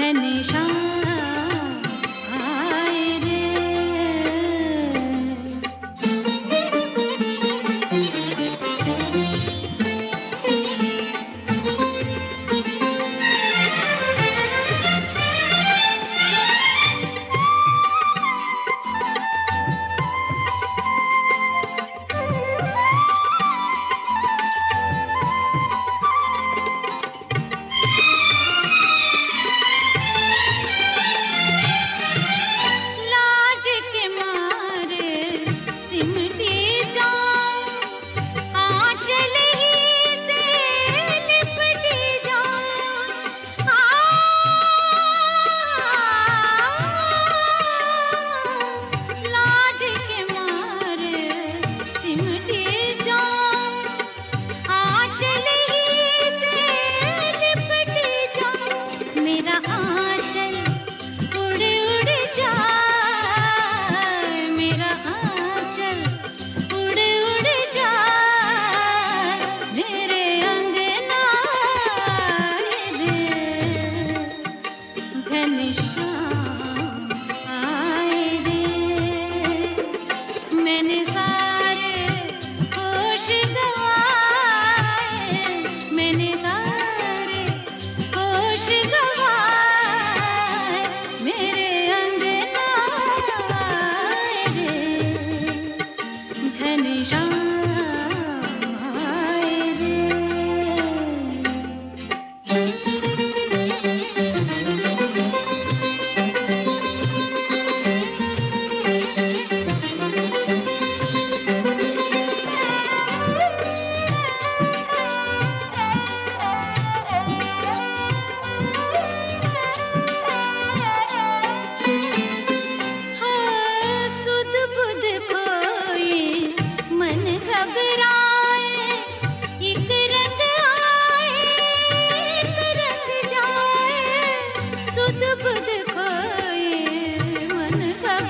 निशम् पुष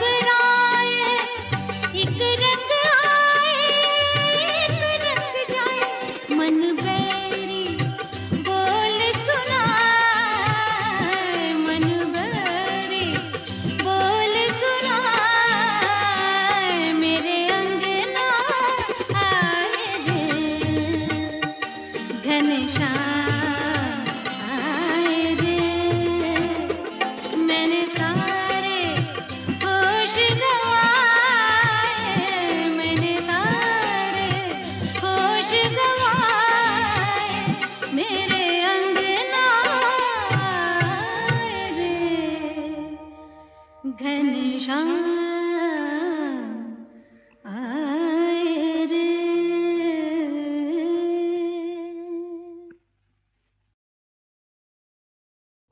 बरा 上